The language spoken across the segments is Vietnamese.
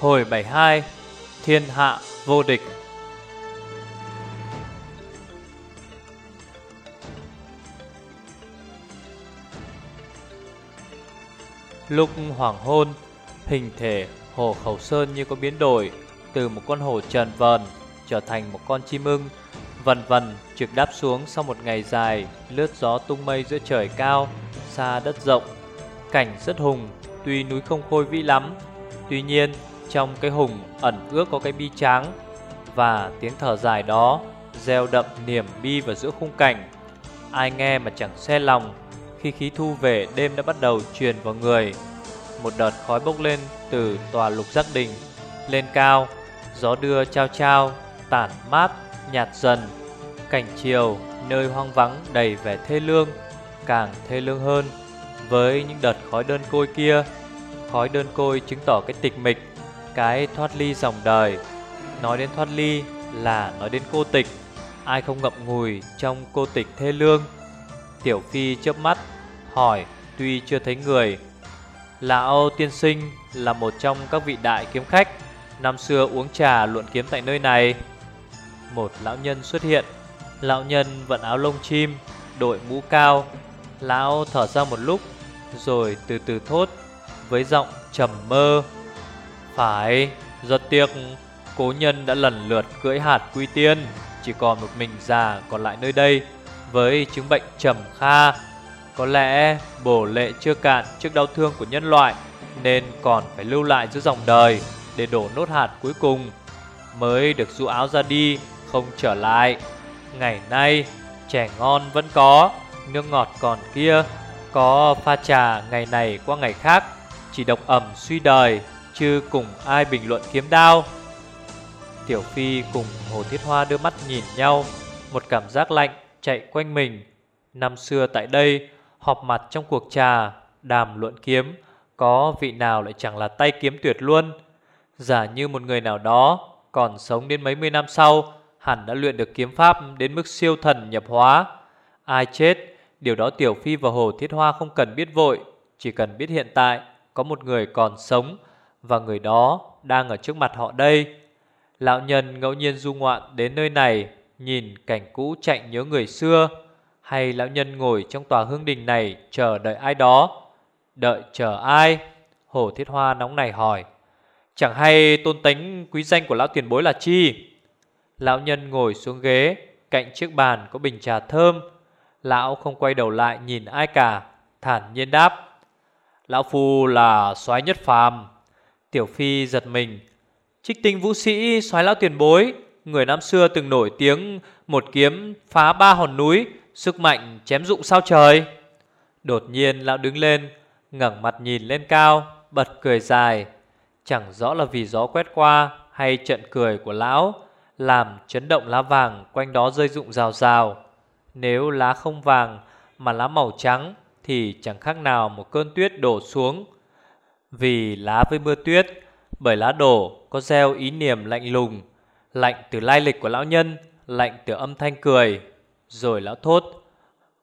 Hồi 72 Thiên hạ vô địch. Lúc hoàng hôn, Hình thể hồ khẩu sơn như có biến đổi, Từ một con hồ trần vần Trở thành một con chim ưng, Vần vần trực đáp xuống sau một ngày dài Lướt gió tung mây giữa trời cao, Xa đất rộng. Cảnh rất hùng, Tuy núi không khôi vĩ lắm. Tuy nhiên trong cái hùng ẩn ước có cái bi tráng Và tiếng thở dài đó Gieo đậm niềm bi vào giữa khung cảnh, Ai nghe mà chẳng xe lòng Khi khí thu về đêm đã bắt đầu truyền vào người. Một đợt khói bốc lên từ tòa lục giác đình, Lên cao, Gió đưa trao trao, Tản mát, nhạt dần. Cảnh chiều nơi hoang vắng đầy vẻ thê lương, Càng thê lương hơn. Với những đợt khói đơn côi kia, Khói đơn côi chứng tỏ cái tịch mịch. Cái thoát ly dòng đời. Nói đến thoát ly là nói đến cô tịch. Ai không ngậm ngùi trong cô tịch thê lương? Tiểu Phi chớp mắt, Hỏi, tuy chưa thấy người. Lão tiên sinh là một trong các vị đại kiếm khách. Năm xưa uống trà luận kiếm tại nơi này. Một lão nhân xuất hiện. Lão nhân vận áo lông chim, Đội mũ cao. Lão thở ra một lúc, Rồi từ từ thốt, Với giọng trầm mơ. Phải, Rất tiếc, Cố nhân đã lần lượt cưỡi hạt quy tiên, Chỉ còn một mình già còn lại nơi đây, Với chứng bệnh trầm kha. Có lẽ bổ lệ chưa cạn trước đau thương của nhân loại, Nên còn phải lưu lại giữa dòng đời Để đổ nốt hạt cuối cùng. Mới được du áo ra đi, Không trở lại. Ngày nay, trẻ ngon vẫn có, Nước ngọt còn kia. Có pha trà ngày này qua ngày khác, Chỉ độc ẩm suy đời. Chứ cùng ai bình luận kiếm đao. Tiểu Phi cùng Hồ Thiết Hoa đưa mắt nhìn nhau, Một cảm giác lạnh chạy quanh mình. Năm xưa tại đây, Họp mặt trong cuộc trà, Đàm luận kiếm, Có vị nào lại chẳng là tay kiếm tuyệt luôn? Giả như một người nào đó, Còn sống đến mấy mươi năm sau, Hẳn đã luyện được kiếm pháp Đến mức siêu thần nhập hóa. Ai chết, Điều đó Tiểu Phi và Hồ Thiết Hoa không cần biết vội, Chỉ cần biết hiện tại Có một người còn sống và người đó đang ở trước mặt họ đây. Lão nhân ngẫu nhiên du ngoạn đến nơi này, Nhìn cảnh cũ chạy nhớ người xưa. Hay lão nhân ngồi trong tòa hương đình này Chờ đợi ai đó? Đợi chờ ai? Hồ Thiết Hoa nóng này hỏi. Chẳng hay tôn tính quý danh của lão tiền bối là chi? Lão nhân ngồi xuống ghế, Cạnh chiếc bàn có bình trà thơm. Lão không quay đầu lại nhìn ai cả, Thản nhiên đáp. Lão Phu là soái nhất phàm Tiểu Phi giật mình. Trích tinh vũ sĩ, soái lão tiền bối, Người năm xưa từng nổi tiếng Một kiếm phá ba hòn núi, Sức mạnh chém dụng sao trời. Đột nhiên lão đứng lên, ngẩng mặt nhìn lên cao, Bật cười dài. Chẳng rõ là vì gió quét qua Hay trận cười của lão Làm chấn động lá vàng Quanh đó rơi rụng rào rào. Nếu lá không vàng Mà lá màu trắng Thì chẳng khác nào một cơn tuyết đổ xuống vì lá với mưa tuyết, bởi lá đổ có gieo ý niệm lạnh lùng, Lạnh từ lai lịch của lão nhân, Lạnh từ âm thanh cười, Rồi lão thốt,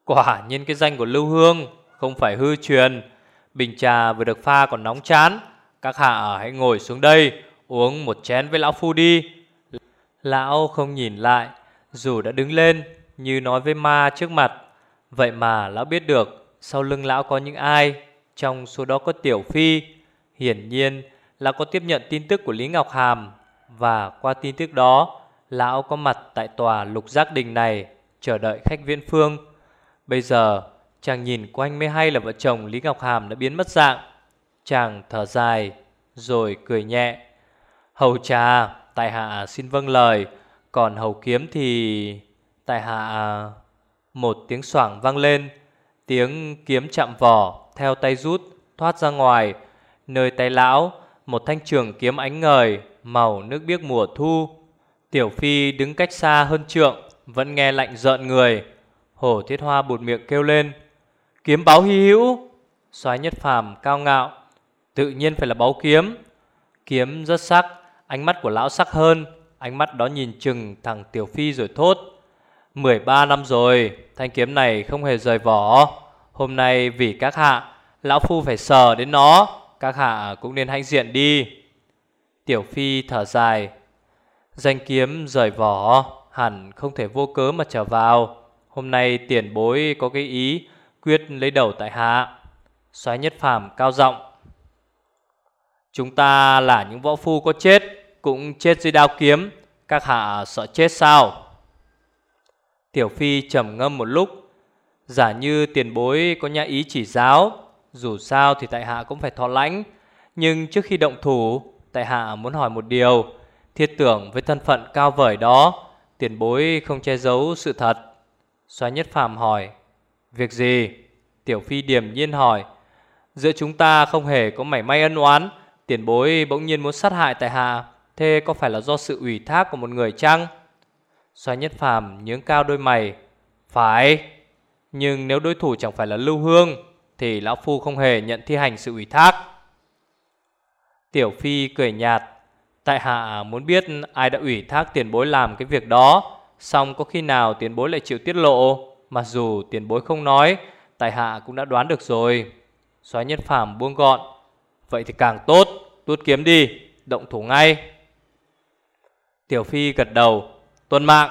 Quả nhiên cái danh của Lưu Hương Không phải hư truyền, Bình trà vừa được pha còn nóng chán, Các hạ hãy ngồi xuống đây, Uống một chén với lão phu đi. Lão không nhìn lại, Dù đã đứng lên Như nói với ma trước mặt, Vậy mà lão biết được Sau lưng lão có những ai, Trong số đó có Tiểu Phi Hiển nhiên là có tiếp nhận tin tức của Lý Ngọc Hàm và qua tin tức đó, lão có mặt tại tòa lục giác đình này chờ đợi khách viễn phương. Bây giờ, chàng nhìn quanh mới hay là vợ chồng Lý Ngọc Hàm đã biến mất dạng. Chàng thở dài, rồi cười nhẹ. Hầu trà, tại hạ xin vâng lời, còn hầu kiếm thì... Tại hạ... Một tiếng xoảng vang lên, tiếng kiếm chạm vỏ theo tay rút thoát ra ngoài, nơi tay lão một thanh trường kiếm ánh ngời màu nước biếc mùa thu. Tiểu Phi đứng cách xa hơn trượng, vẫn nghe lạnh rợn người. Hổ Thiết Hoa bụt miệng kêu lên, kiếm báo hy hữu. Soái Nhất Phàm cao ngạo, tự nhiên phải là báu kiếm. Kiếm rất sắc, ánh mắt của lão sắc hơn, ánh mắt đó nhìn chừng thằng Tiểu Phi rồi thốt. 13 năm rồi, thanh kiếm này không hề rời vỏ. Hôm nay vì các hạ, lão phu phải sờ đến nó. Các hạ cũng nên hãnh diện đi. Tiểu Phi thở dài. Danh kiếm rời vỏ Hẳn không thể vô cớ mà trở vào. Hôm nay tiền bối có cái ý Quyết lấy đầu tại hạ. Xoáy nhất phàm cao giọng. Chúng ta là những võ phu có chết, Cũng chết dưới đao kiếm. Các hạ sợ chết sao? Tiểu Phi trầm ngâm một lúc. Giả như tiền bối có nhà ý chỉ giáo dù sao thì tại hạ cũng phải thọ lãnh. Nhưng trước khi động thủ, Tại hạ muốn hỏi một điều. Thiết tưởng với thân phận cao vời đó, Tiền bối không che giấu sự thật. Xoá nhất phàm hỏi, Việc gì? Tiểu Phi điềm nhiên hỏi, Giữa chúng ta không hề có mảy may ân oán. Tiền bối bỗng nhiên muốn sát hại tại hạ, Thế có phải là do sự ủy thác của một người chăng? Xoá nhất phàm nhướng cao đôi mày, Phải. Nhưng nếu đối thủ chẳng phải là Lưu Hương thì Lão Phu không hề nhận thi hành sự ủy thác. Tiểu Phi cười nhạt, Tại hạ muốn biết ai đã ủy thác tiền bối làm cái việc đó Xong có khi nào tiền bối lại chịu tiết lộ? Mặc dù tiền bối không nói, Tại hạ cũng đã đoán được rồi. Xóa nhất phàm buông gọn, Vậy thì càng tốt Tuốt kiếm đi, Động thủ ngay. Tiểu Phi gật đầu, Tuân mạng.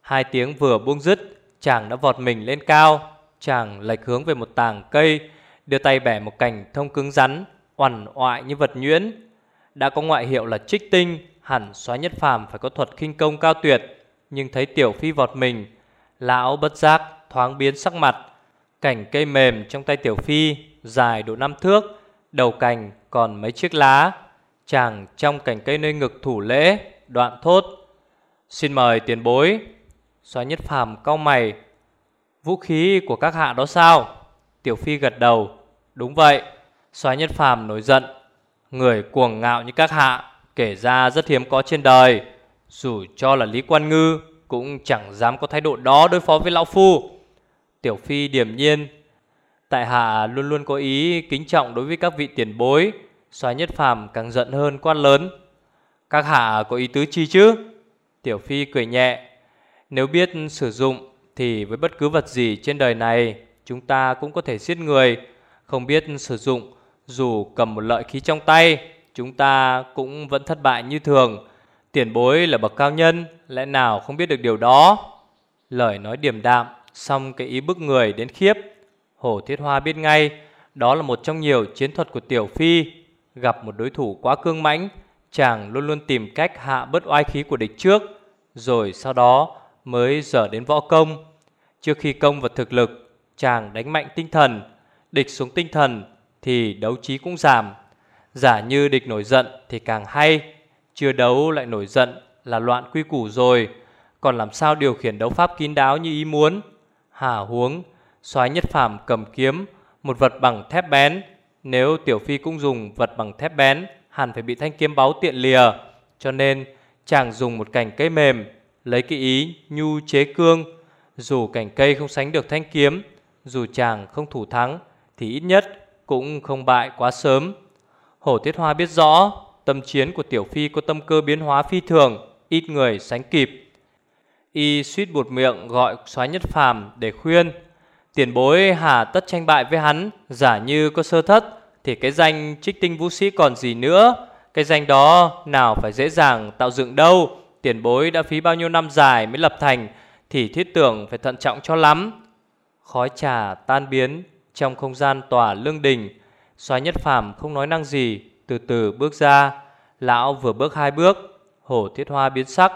Hai tiếng vừa buông dứt, Chàng đã vọt mình lên cao. Chàng lệch hướng về một tàng cây, Đưa tay bẻ một cành thông cứng rắn, Oằn oại như vật nhuyễn. Đã có ngoại hiệu là trích tinh, Hẳn xóa nhất phàm phải có thuật khinh công cao tuyệt, Nhưng thấy Tiểu Phi vọt mình, Lão bất giác thoáng biến sắc mặt. Cảnh cây mềm trong tay Tiểu Phi, Dài độ năm thước, Đầu cành còn mấy chiếc lá. Chàng trong cành cây nơi ngực thủ lễ, Đoạn thốt, Xin mời tiền bối. Xóa nhất phàm cau mày Vũ khí của các hạ đó sao? Tiểu Phi gật đầu. Đúng vậy. Xóa nhất phàm nổi giận. Người cuồng ngạo như các hạ, Kể ra rất hiếm có trên đời. Dù cho là Lý Quan Ngư, Cũng chẳng dám có thái độ đó đối phó với Lão Phu. Tiểu Phi điềm nhiên. Tại hạ luôn luôn có ý kính trọng đối với các vị tiền bối. Xóa nhất phàm càng giận hơn quan lớn. Các hạ có ý tứ chi chứ? Tiểu Phi cười nhẹ. Nếu biết sử dụng thì với bất cứ vật gì trên đời này, Chúng ta cũng có thể giết người. Không biết sử dụng, Dù cầm một lợi khí trong tay, Chúng ta cũng vẫn thất bại như thường. Tiền bối là bậc cao nhân, Lẽ nào không biết được điều đó? Lời nói điềm đạm, Xong cái ý bức người đến khiếp. Hồ Thiết Hoa biết ngay, Đó là một trong nhiều chiến thuật của Tiểu Phi. Gặp một đối thủ quá cương mãnh, Chàng luôn luôn tìm cách hạ bớt oai khí của địch trước, Rồi sau đó mới dở đến võ công. Trước khi công vào thực lực, Chàng đánh mạnh tinh thần, Địch xuống tinh thần Thì đấu trí cũng giảm. Giả như địch nổi giận thì càng hay, Chưa đấu lại nổi giận là loạn quy củ rồi. Còn làm sao điều khiển đấu pháp kín đáo như ý muốn? Hà huống, Soái nhất phàm cầm kiếm, Một vật bằng thép bén. Nếu Tiểu Phi cũng dùng vật bằng thép bén, Hẳn phải bị thanh kiếm báu tiện lìa. Cho nên, chàng dùng một cành cây mềm Lấy cái ý nhu chế cương. Dù cành cây không sánh được thanh kiếm, Dù chàng không thủ thắng, Thì ít nhất cũng không bại quá sớm. Hổ tuyết Hoa biết rõ, Tâm chiến của Tiểu Phi có tâm cơ biến hóa phi thường, Ít người sánh kịp. Y suýt buột miệng gọi soái nhất phàm để khuyên, Tiền bối hà tất tranh bại với hắn, Giả như có sơ thất, Thì cái danh trích tinh vũ sĩ còn gì nữa? Cái danh đó nào phải dễ dàng tạo dựng đâu? Tiền bối đã phí bao nhiêu năm dài mới lập thành, Thì thiết tưởng phải thận trọng cho lắm. Khói trà tan biến, Trong không gian tòa lương đình, soái nhất phàm không nói năng gì, Từ từ bước ra. Lão vừa bước hai bước, Hổ thiết hoa biến sắc.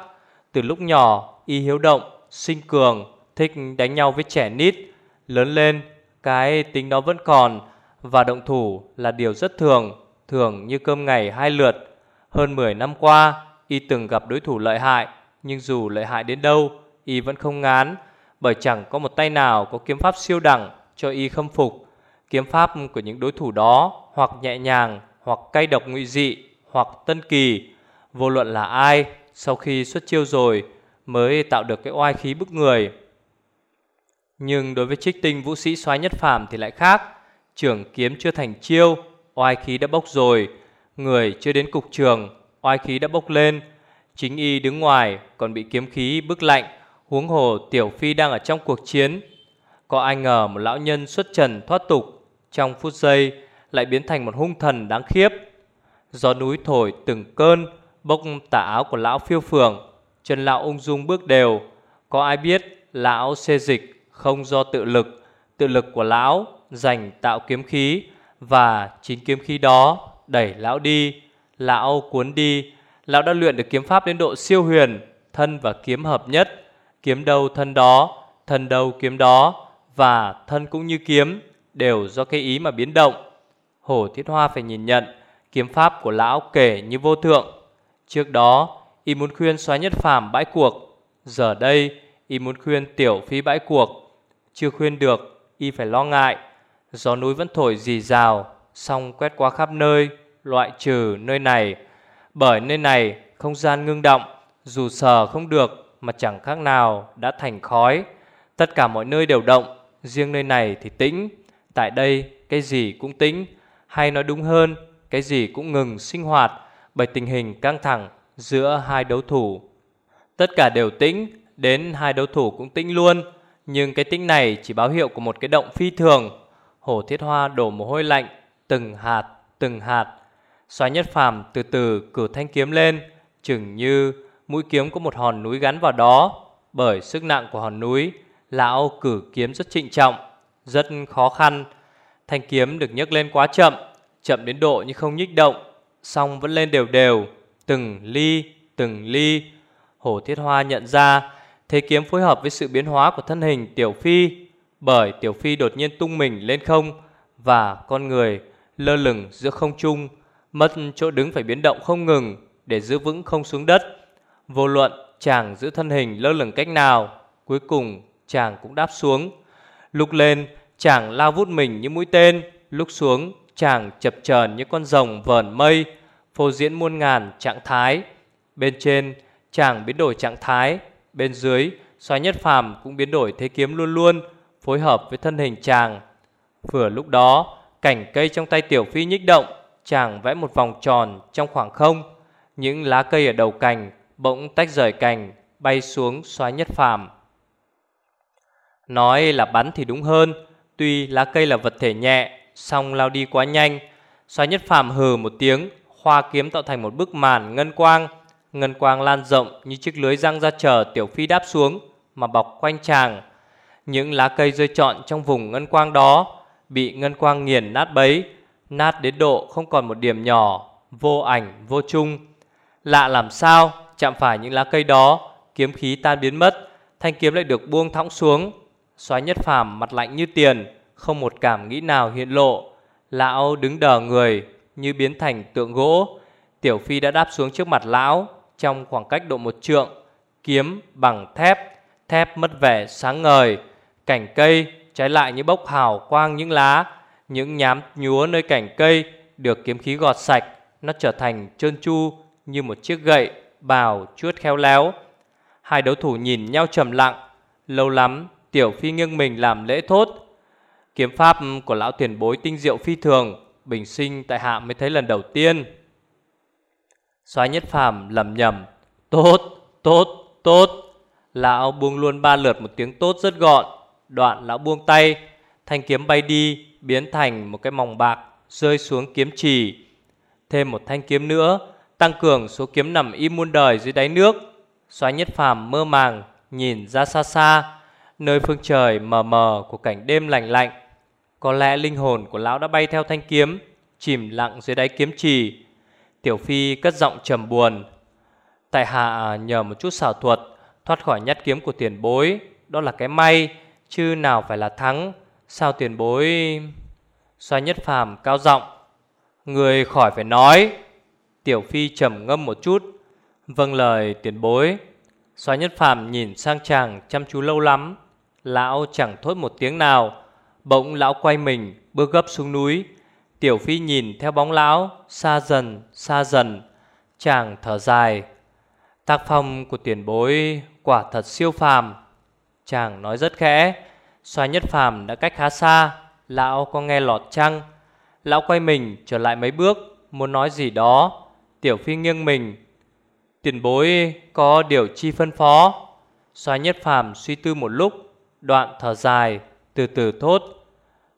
Từ lúc nhỏ, y hiếu động, Sinh cường, Thích đánh nhau với trẻ nít. Lớn lên, Cái tính đó vẫn còn, Và động thủ là điều rất thường Thường như cơm ngày hai lượt. Hơn 10 năm qua Y từng gặp đối thủ lợi hại, Nhưng dù lợi hại đến đâu, Y vẫn không ngán, Bởi chẳng có một tay nào có kiếm pháp siêu đẳng Cho Y khâm phục. Kiếm pháp của những đối thủ đó Hoặc nhẹ nhàng, Hoặc cay độc ngụy dị, Hoặc tân kỳ, Vô luận là ai, Sau khi xuất chiêu rồi Mới tạo được cái oai khí bức người. Nhưng đối với trích tinh vũ sĩ soái nhất phàm thì lại khác. Trưởng kiếm chưa thành chiêu, Oai khí đã bốc rồi, Người chưa đến cục trường Oai khí đã bốc lên. Chính y đứng ngoài, còn bị kiếm khí bức lạnh, Huống hồ tiểu phi đang ở trong cuộc chiến. Có ai ngờ một lão nhân xuất trần thoát tục, Trong phút giây lại biến thành một hung thần đáng khiếp. Gió núi thổi từng cơn, Bốc tà áo của lão phiêu phường Chân lão ung dung bước đều. Có ai biết lão xê dịch Không do tự lực Tự lực của lão dành tạo kiếm khí, Và chính kiếm khí đó Đẩy lão đi. Lão cuốn đi. Lão đã luyện được kiếm pháp đến độ siêu huyền, Thân và kiếm hợp nhất, Kiếm đâu thân đó, Thân đâu kiếm đó, Và thân cũng như kiếm, Đều do cái ý mà biến động. Hổ Thiết Hoa phải nhìn nhận, Kiếm pháp của lão kể như vô thượng. Trước đó, Y muốn khuyên xóa nhất phàm bãi cuộc. Giờ đây, Y muốn khuyên tiểu phi bãi cuộc. Chưa khuyên được, Y phải lo ngại. Gió núi vẫn thổi dì rào, song quét qua khắp nơi. Loại trừ nơi này Bởi nơi này không gian ngưng động Dù sờ không được Mà chẳng khác nào đã thành khói. Tất cả mọi nơi đều động Riêng nơi này thì tĩnh. Tại đây cái gì cũng tĩnh. Hay nói đúng hơn Cái gì cũng ngừng sinh hoạt Bởi tình hình căng thẳng giữa hai đấu thủ. Tất cả đều tĩnh Đến hai đấu thủ cũng tĩnh luôn. Nhưng cái tĩnh này chỉ báo hiệu của một cái động phi thường. Hổ thiết hoa đổ mồ hôi lạnh Từng hạt, từng hạt. Xoái nhất phàm từ từ cử thanh kiếm lên Chừng như mũi kiếm có một hòn núi gắn vào đó. Bởi sức nặng của hòn núi Lão cử kiếm rất trịnh trọng Rất khó khăn. Thanh kiếm được nhấc lên quá chậm Chậm đến độ như không nhích động song vẫn lên đều đều Từng ly, từng ly. Hổ Thiết Hoa nhận ra Thế kiếm phối hợp với sự biến hóa của thân hình Tiểu Phi Bởi Tiểu Phi đột nhiên tung mình lên không Và con người lơ lửng giữa không trung Mất chỗ đứng phải biến động không ngừng Để giữ vững không xuống đất. Vô luận chàng giữ thân hình lơ lửng cách nào, Cuối cùng chàng cũng đáp xuống. Lúc lên, chàng lao vút mình như mũi tên, Lúc xuống, chàng chập chờn như con rồng vờn mây, Phô diễn muôn ngàn trạng thái. Bên trên, chàng biến đổi trạng thái, Bên dưới, xoáy nhất phàm cũng biến đổi thế kiếm luôn luôn, Phối hợp với thân hình chàng. Vừa lúc đó, cảnh cây trong tay tiểu phi nhích động Chàng vẽ một vòng tròn trong khoảng không. Những lá cây ở đầu cành Bỗng tách rời cành, Bay xuống xoáy nhất phàm. Nói là bắn thì đúng hơn, Tuy lá cây là vật thể nhẹ, song lao đi quá nhanh. Xoáy nhất phàm hừ một tiếng, Hoa kiếm tạo thành một bức màn ngân quang. Ngân quang lan rộng như chiếc lưới răng ra chờ tiểu phi đáp xuống, Mà bọc quanh chàng. Những lá cây rơi trọn trong vùng ngân quang đó, Bị ngân quang nghiền nát bấy. Nát đến độ không còn một điểm nhỏ, Vô ảnh, vô chung. Lạ làm sao, Chạm phải những lá cây đó, Kiếm khí tan biến mất, Thanh kiếm lại được buông thõng xuống. Xoáy nhất phàm mặt lạnh như tiền, Không một cảm nghĩ nào hiện lộ. Lão đứng đờ người, Như biến thành tượng gỗ. Tiểu Phi đã đáp xuống trước mặt lão, Trong khoảng cách độ một trượng, Kiếm bằng thép Thép mất vẻ sáng ngời. Cảnh cây trái lại như bốc hào quang những lá những nhám nhúa nơi cảnh cây Được kiếm khí gọt sạch Nó trở thành trơn chu Như một chiếc gậy bào chuốt khéo léo. Hai đấu thủ nhìn nhau trầm lặng Lâu lắm Tiểu Phi nghiêng mình làm lễ thốt. Kiếm pháp của lão tiền bối tinh diệu phi thường Bình sinh tại hạ mới thấy lần đầu tiên. Soái nhất phàm lầm nhầm Tốt, tốt, tốt. Lão buông luôn ba lượt một tiếng tốt rất gọn Đoạn lão buông tay. Thanh kiếm bay đi, Biến thành một cái mỏng bạc Rơi xuống kiếm trì. Thêm một thanh kiếm nữa, Tăng cường số kiếm nằm im muôn đời dưới đáy nước. Soái nhất phàm mơ màng Nhìn ra xa xa, Nơi phương trời mờ mờ của cảnh đêm lạnh lạnh. Có lẽ linh hồn của lão đã bay theo thanh kiếm, Chìm lặng dưới đáy kiếm trì. Tiểu Phi cất giọng trầm buồn. Tại hạ nhờ một chút xảo thuật, Thoát khỏi nhát kiếm của tiền bối, Đó là cái may, Chứ nào phải là thắng. Sao tiền bối xoa nhất phàm cao giọng? Người khỏi phải nói. Tiểu Phi trầm ngâm một chút. Vâng lời, tiền bối. Xoa nhất phàm nhìn sang chàng chăm chú lâu lắm. Lão chẳng thốt một tiếng nào. Bỗng lão quay mình, Bước gấp xuống núi. Tiểu Phi nhìn theo bóng lão, Xa dần xa dần. Chàng thở dài. Tác phong của tiền bối Quả thật siêu phàm. Chàng nói rất khẽ. Xoa nhất phàm đã cách khá xa, Lão có nghe lọt chăng? Lão quay mình trở lại mấy bước, Muốn nói gì đó. Tiểu Phi nghiêng mình. Tiền bối có điều chi phân phó? Xoa nhất phàm suy tư một lúc, Đoạn thở dài, Từ từ thốt.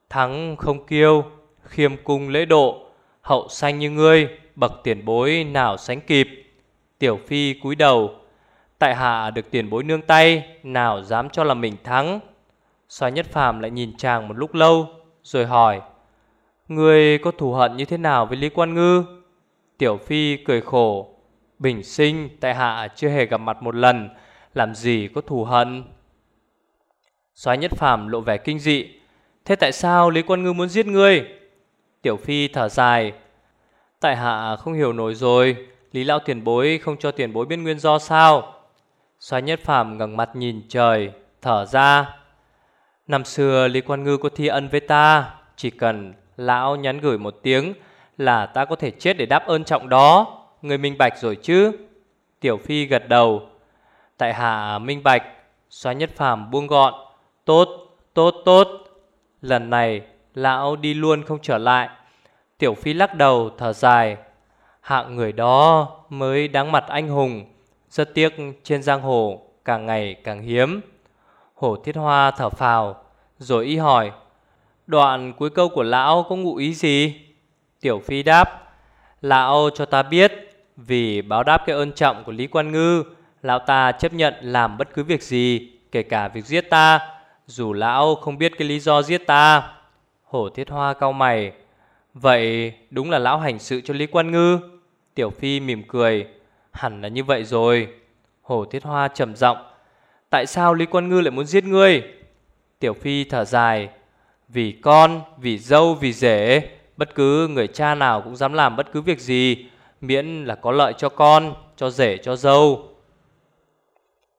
Thắng không kiêu Khiêm cung lễ độ, Hậu sanh như ngươi, Bậc tiền bối nào sánh kịp? Tiểu Phi cúi đầu. Tại hạ được tiền bối nương tay, Nào dám cho là mình thắng? Xoài nhất phàm lại nhìn chàng một lúc lâu, Rồi hỏi người có thù hận như thế nào với Lý Quan Ngư? Tiểu Phi cười khổ, Bình sinh tại hạ chưa hề gặp mặt một lần, Làm gì có thù hận? Xoái nhất phàm lộ vẻ kinh dị, Thế tại sao Lý Quan Ngư muốn giết ngươi? Tiểu Phi thở dài, Tại hạ không hiểu nổi rồi, Lý Lão tiền bối không cho tiền bối biết nguyên do sao? Xoái nhất phàm ngẩng mặt nhìn trời, Thở ra Năm xưa Lý Quan Ngư có thi ân với ta. Chỉ cần Lão nhắn gửi một tiếng Là ta có thể chết để đáp ơn trọng đó. Người minh bạch rồi chứ? Tiểu Phi gật đầu. Tại hạ minh bạch Xóa nhất phàm buông gọn. Tốt, tốt, tốt. Lần này lão đi luôn không trở lại. Tiểu Phi lắc đầu thở dài. Hạng người đó mới đáng mặt anh hùng. Rất tiếc trên giang hồ càng ngày càng hiếm. Hổ thiết hoa thở phào, Rồi y hỏi, Đoạn cuối câu của lão có ngụ ý gì? Tiểu Phi đáp, Lão cho ta biết, Vì báo đáp cái ơn trọng của Lý Quan Ngư, Lão ta chấp nhận làm bất cứ việc gì, Kể cả việc giết ta, Dù lão không biết cái lý do giết ta. Hổ thiết hoa cau mày, Vậy đúng là lão hành sự cho Lý Quan Ngư? Tiểu Phi mỉm cười, Hẳn là như vậy rồi. Hổ thiết hoa trầm giọng Tại sao Lý Quan Ngư lại muốn giết ngươi? Tiểu Phi thở dài. Vì con, vì dâu, vì rể Bất cứ người cha nào cũng dám làm bất cứ việc gì Miễn là có lợi cho con, cho rể, cho dâu.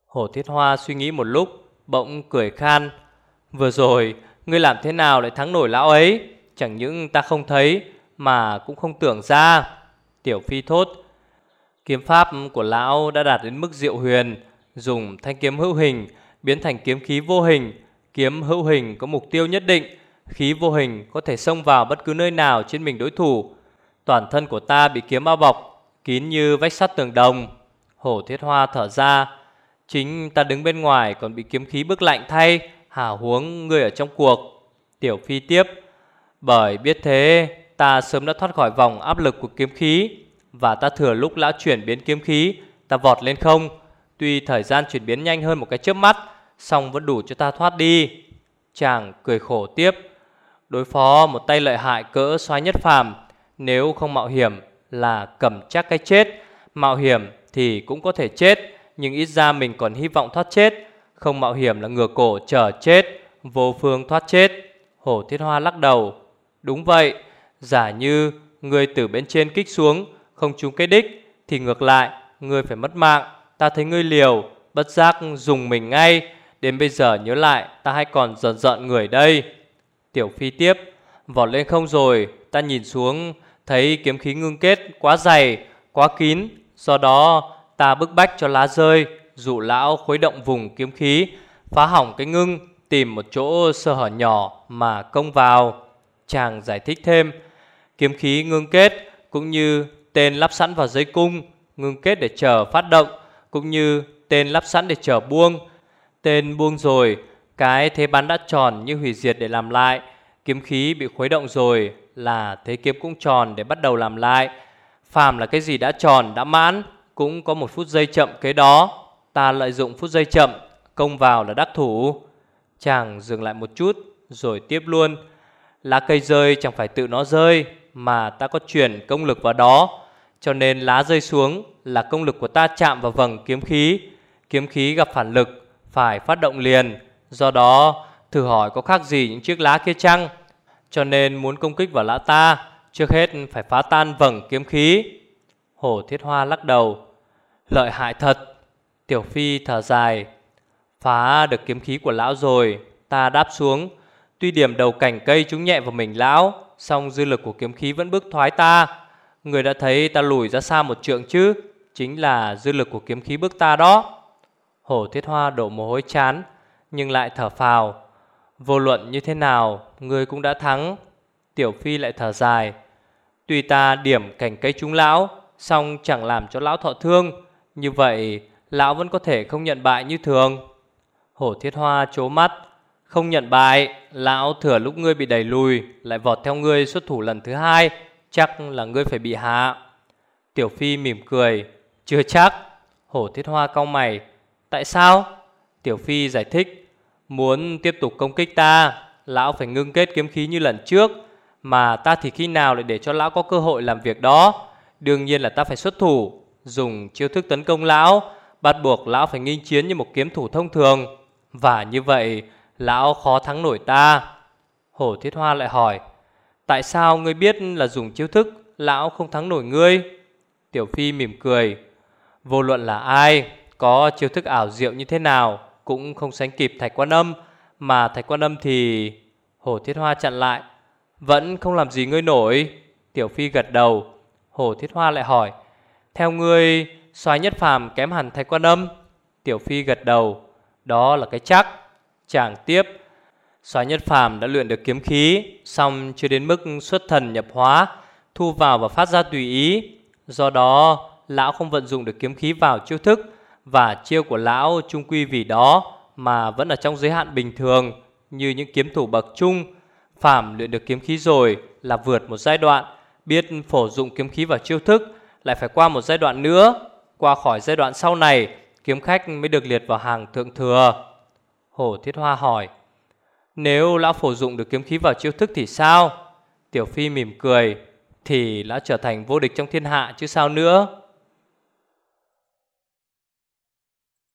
Hổ thiết hoa suy nghĩ một lúc Bỗng cười khan. Vừa rồi Ngươi làm thế nào lại thắng nổi lão ấy? Chẳng những ta không thấy Mà cũng không tưởng ra. Tiểu phi thốt. Kiếm pháp của lão đã đạt đến mức diệu huyền Dùng thanh kiếm hữu hình Biến thành kiếm khí vô hình. Kiếm hữu hình có mục tiêu nhất định. Khí vô hình có thể xông vào bất cứ nơi nào trên mình đối thủ. Toàn thân của ta bị kiếm bao bọc, Kín như vách sắt tường đồng. Hổ thiết hoa thở ra. Chính ta đứng bên ngoài còn bị kiếm khí bức lạnh thay hả huống người ở trong cuộc. Tiểu Phi tiếp. Bởi biết thế, Ta sớm đã thoát khỏi vòng áp lực của kiếm khí. Và ta thừa lúc lão chuyển biến kiếm khí, Ta vọt lên không. Tuy thời gian chuyển biến nhanh hơn một cái chớp mắt, song vẫn đủ cho ta thoát đi. Chàng cười khổ tiếp, Đối phó một tay lợi hại cỡ xoáy nhất phàm, Nếu không mạo hiểm là cầm chắc cái chết. Mạo hiểm thì cũng có thể chết, Nhưng ít ra mình còn hy vọng thoát chết. Không mạo hiểm là ngừa cổ chờ chết, Vô phương thoát chết. Hổ thiết hoa lắc đầu, Đúng vậy, Giả như người từ bên trên kích xuống, Không trúng cái đích Thì ngược lại Người phải mất mạng. Ta thấy ngươi liều Bất giác dùng mình ngay. Đến bây giờ nhớ lại Ta hay còn giận giận người đây. Tiểu phi tiếp Vọt lên không rồi Ta nhìn xuống Thấy kiếm khí ngưng kết quá dày Quá kín. Do đó ta bức bách cho lá rơi dụ lão khuấy động vùng kiếm khí, phá hỏng cái ngưng, tìm một chỗ sơ hở nhỏ mà công vào. Chàng giải thích thêm, kiếm khí ngưng kết cũng như tên lắp sẵn vào dây cung, ngưng kết để chờ phát động, cũng như tên lắp sẵn để chờ buông. Tên buông rồi, cái thế bắn đã tròn như hủy diệt để làm lại, kiếm khí bị khuấy động rồi là thế kiếm cũng tròn để bắt đầu làm lại. Phàm là cái gì đã tròn, đã mãn, cũng có một phút giây chậm kế đó. Ta lợi dụng phút giây chậm Công vào là đắc thủ Chàng dừng lại một chút Rồi tiếp luôn Lá cây rơi chẳng phải tự nó rơi Mà ta có chuyển công lực vào đó cho nên lá rơi xuống Là công lực của ta chạm vào vầng kiếm khí. Kiếm khí gặp phản lực, Phải phát động liền. Do đó, thử hỏi có khác gì những chiếc lá kia chăng? Cho nên muốn công kích vào lá ta, Trước hết phải phá tan vầng kiếm khí. Hổ thiết hoa lắc đầu. Lợi hại thật. Tiểu Phi thở dài. Phá được kiếm khí của lão rồi. Ta đáp xuống. Tuy điểm đầu cành cây trúng nhẹ vào mình lão, song dư lực của kiếm khí vẫn bước thoái ta. Người đã thấy ta lùi ra xa một trượng chứ? Chính là dư lực của kiếm khí bước ta đó. Hổ thiết hoa đổ mồ hôi chán, Nhưng lại thở phào. Vô luận như thế nào Người cũng đã thắng. Tiểu Phi lại thở dài. Tuy ta điểm cảnh cây trúng lão, song chẳng làm cho lão thọ thương. Như vậy, Lão vẫn có thể không nhận bại như thường. Hổ thiết hoa chố mắt. Không nhận bại, Lão thừa lúc ngươi bị đẩy lùi, Lại vọt theo ngươi xuất thủ lần thứ hai. Chắc là ngươi phải bị hạ. Tiểu Phi mỉm cười, Chưa chắc. Hổ Thiết Hoa cau mày, Tại sao? Tiểu Phi giải thích, Muốn tiếp tục công kích ta, Lão phải ngưng kết kiếm khí như lần trước, Mà ta thì khi nào lại để cho lão có cơ hội làm việc đó? Đương nhiên là ta phải xuất thủ, Dùng chiêu thức tấn công lão, Bắt buộc lão phải nghinh chiến như một kiếm thủ thông thường. Và như vậy, Lão khó thắng nổi ta. Hổ Thiết Hoa lại hỏi Tại sao ngươi biết là dùng chiêu thức, Lão không thắng nổi ngươi? Tiểu Phi mỉm cười. Vô luận là ai, Có chiêu thức ảo diệu như thế nào Cũng không sánh kịp Thạch Quan Âm, Mà Thạch Quan Âm thì Hổ Thiết Hoa chặn lại. Vẫn không làm gì ngươi nổi. Tiểu Phi gật đầu. Hổ Thiết Hoa lại hỏi, Theo ngươi xoái nhất phàm kém hẳn Thạch Quan Âm? Tiểu Phi gật đầu. Đó là cái chắc. Chàng tiếp Xóa nhất phàm đã luyện được kiếm khí, Xong chưa đến mức xuất thần nhập hóa, Thu vào và phát ra tùy ý. Do đó, Lão không vận dụng được kiếm khí vào chiêu thức Và chiêu của lão trung quy vì đó Mà vẫn ở trong giới hạn bình thường, Như những kiếm thủ bậc trung. Phàm luyện được kiếm khí rồi Là vượt một giai đoạn, Biết phổ dụng kiếm khí vào chiêu thức, Lại phải qua một giai đoạn nữa. Qua khỏi giai đoạn sau này, Kiếm khách mới được liệt vào hàng thượng thừa. Hổ Thiết Hoa hỏi nếu lão phổ dụng được kiếm khí vào chiêu thức thì sao? Tiểu Phi mỉm cười, Thì lão trở thành vô địch trong thiên hạ chứ sao nữa?